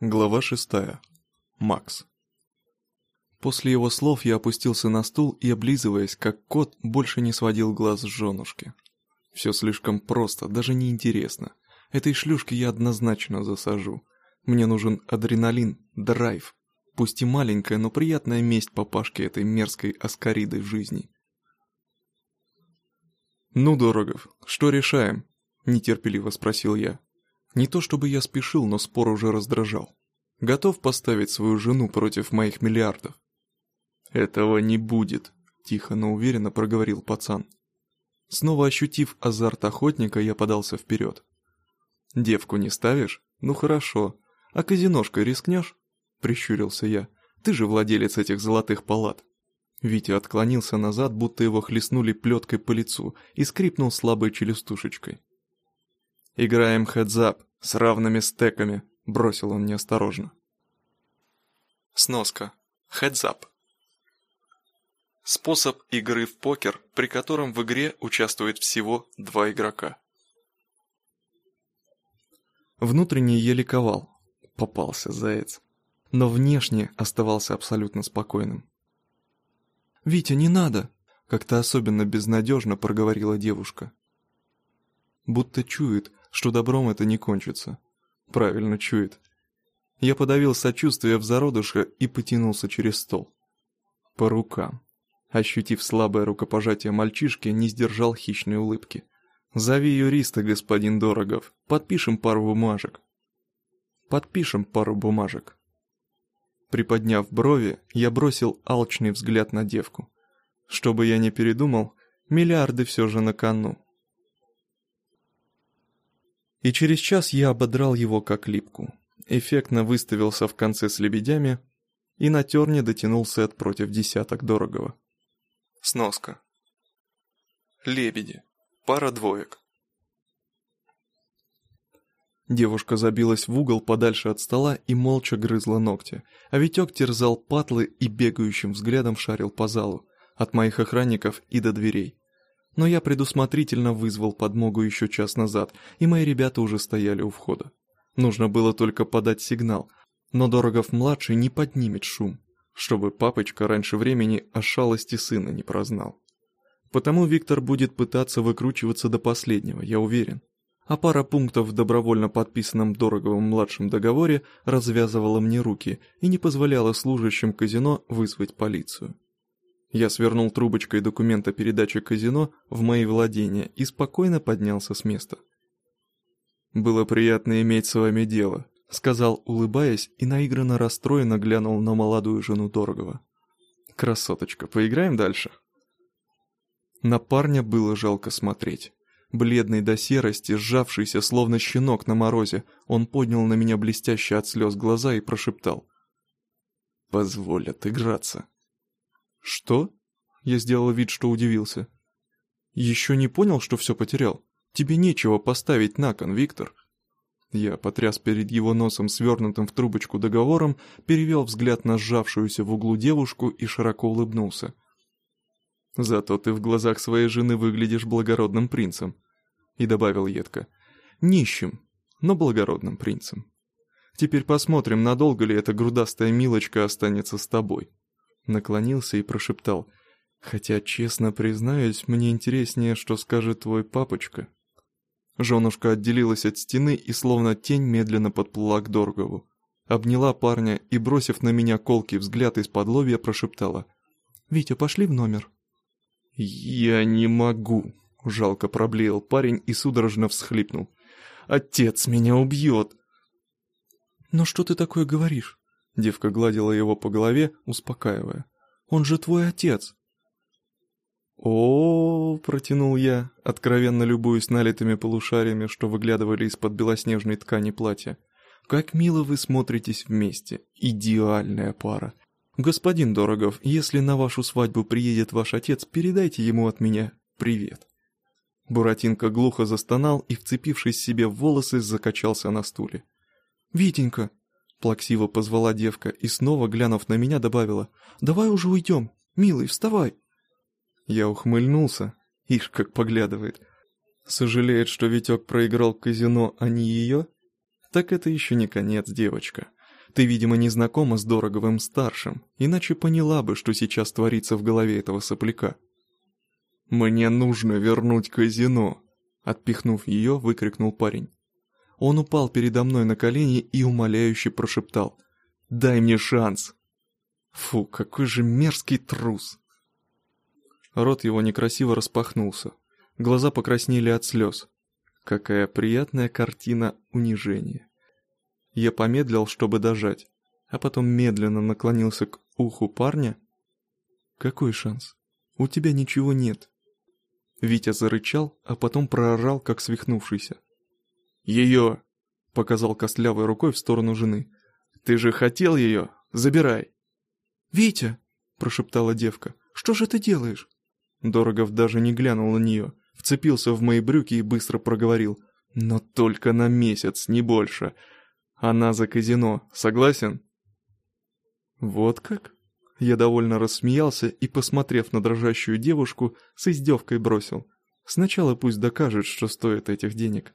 Глава шестая. Макс. После его слов я опустился на стул и, облизываясь, как кот, больше не сводил глаз с женушки. Все слишком просто, даже не интересно. Этой шлюшке я однозначно засажу. Мне нужен адреналин, драйв. Пусть и маленькая, но приятная месть папашке этой мерзкой аскариды жизни. «Ну, Дорогов, что решаем?» – нетерпеливо спросил я. Не то чтобы я спешил, но спор уже раздражал. Готов поставить свою жену против моих миллиардов. Этого не будет, тихо, но уверенно проговорил пацан. Снова ощутив азарт охотника, я подался вперед. Девку не ставишь? Ну хорошо. А казиношкой рискнешь? Прищурился я. Ты же владелец этих золотых палат. Витя отклонился назад, будто его хлестнули плеткой по лицу и скрипнул слабой челюстушечкой. «Играем хедзап с равными стеками», — бросил он неосторожно. Сноска. Хедзап. Способ игры в покер, при котором в игре участвует всего два игрока. Внутренне я ликовал. Попался заяц. Но внешне оставался абсолютно спокойным. «Витя, не надо!» — как-то особенно безнадежно проговорила девушка. Будто чует, что добром это не кончится. Правильно чует. Я подавил сочувствие в зародыше и потянулся через стол. По рукам. Ощутив слабое рукопожатие мальчишки, не сдержал хищной улыбки. «Зови юриста, господин Дорогов. Подпишем пару бумажек». «Подпишем пару бумажек». Приподняв брови, я бросил алчный взгляд на девку. Чтобы я не передумал, миллиарды все же на кону и через час я ободрал его как липку. Эффектно выставился в конце с лебедями и на терне дотянул сет против десяток дорогого. Сноска. Лебеди. Пара двоек. Девушка забилась в угол подальше от стола и молча грызла ногти, а Витек терзал патлы и бегающим взглядом шарил по залу, от моих охранников и до дверей. Но я предусмотрительно вызвал подмогу еще час назад, и мои ребята уже стояли у входа. Нужно было только подать сигнал, но Дорогов-младший не поднимет шум, чтобы папочка раньше времени о шалости сына не прознал. Потому Виктор будет пытаться выкручиваться до последнего, я уверен. А пара пунктов в добровольно подписанном Дороговым-младшем договоре развязывала мне руки и не позволяла служащим казино вызвать полицию. Я свернул трубочкой документа передачи казино в мои владения и спокойно поднялся с места. «Было приятно иметь с вами дело», — сказал, улыбаясь, и наигранно расстроенно глянул на молодую жену Дорогова. «Красоточка, поиграем дальше?» На парня было жалко смотреть. Бледный до серости, сжавшийся, словно щенок на морозе, он поднял на меня блестящие от слез глаза и прошептал. «Позволь отыграться». «Что?» Я сделал вид, что удивился. «Еще не понял, что все потерял? Тебе нечего поставить на кон, Виктор». Я потряс перед его носом свернутым в трубочку договором, перевел взгляд на сжавшуюся в углу девушку и широко улыбнулся. «Зато ты в глазах своей жены выглядишь благородным принцем», и добавил едко. «Нищим, но благородным принцем. Теперь посмотрим, надолго ли эта грудастая милочка останется с тобой» наклонился и прошептал. «Хотя, честно признаюсь, мне интереснее, что скажет твой папочка». Женушка отделилась от стены и словно тень медленно подплыла к Доргову. Обняла парня и, бросив на меня колкий взгляд из-под лобья, прошептала. «Витя, пошли в номер». «Я не могу», — жалко проблеял парень и судорожно всхлипнул. «Отец меня убьет!» «Но что ты такое говоришь? Девка гладила его по голове, успокаивая. «Он же твой отец!» О, протянул я, откровенно любуясь налитыми полушариями, что выглядывали из-под белоснежной ткани платья. «Как мило вы смотритесь вместе! Идеальная пара! Господин Дорогов, если на вашу свадьбу приедет ваш отец, передайте ему от меня привет!» Буратинка глухо застонал и, вцепившись себе в волосы, закачался на стуле. «Витенька!» Плаксиво позвала девка и снова, глянув на меня, добавила «Давай уже уйдем, милый, вставай!» Я ухмыльнулся, ишь как поглядывает. Сожалеет, что Витек проиграл казино, а не ее? Так это еще не конец, девочка. Ты, видимо, не знакома с Дороговым-старшим, иначе поняла бы, что сейчас творится в голове этого сопляка. «Мне нужно вернуть казино!» Отпихнув ее, выкрикнул парень. Он упал передо мной на колени и умоляюще прошептал. «Дай мне шанс!» Фу, какой же мерзкий трус! Рот его некрасиво распахнулся. Глаза покраснели от слез. Какая приятная картина унижения. Я помедлил, чтобы дожать, а потом медленно наклонился к уху парня. «Какой шанс? У тебя ничего нет». Витя зарычал, а потом проорал, как свихнувшийся. «Ее!» — показал костлявой рукой в сторону жены. «Ты же хотел ее? Забирай!» «Витя!» — прошептала девка. «Что же ты делаешь?» Дорогов даже не глянул на нее, вцепился в мои брюки и быстро проговорил. «Но только на месяц, не больше. Она за казино, согласен?» «Вот как?» Я довольно рассмеялся и, посмотрев на дрожащую девушку, с издевкой бросил. «Сначала пусть докажет, что стоит этих денег».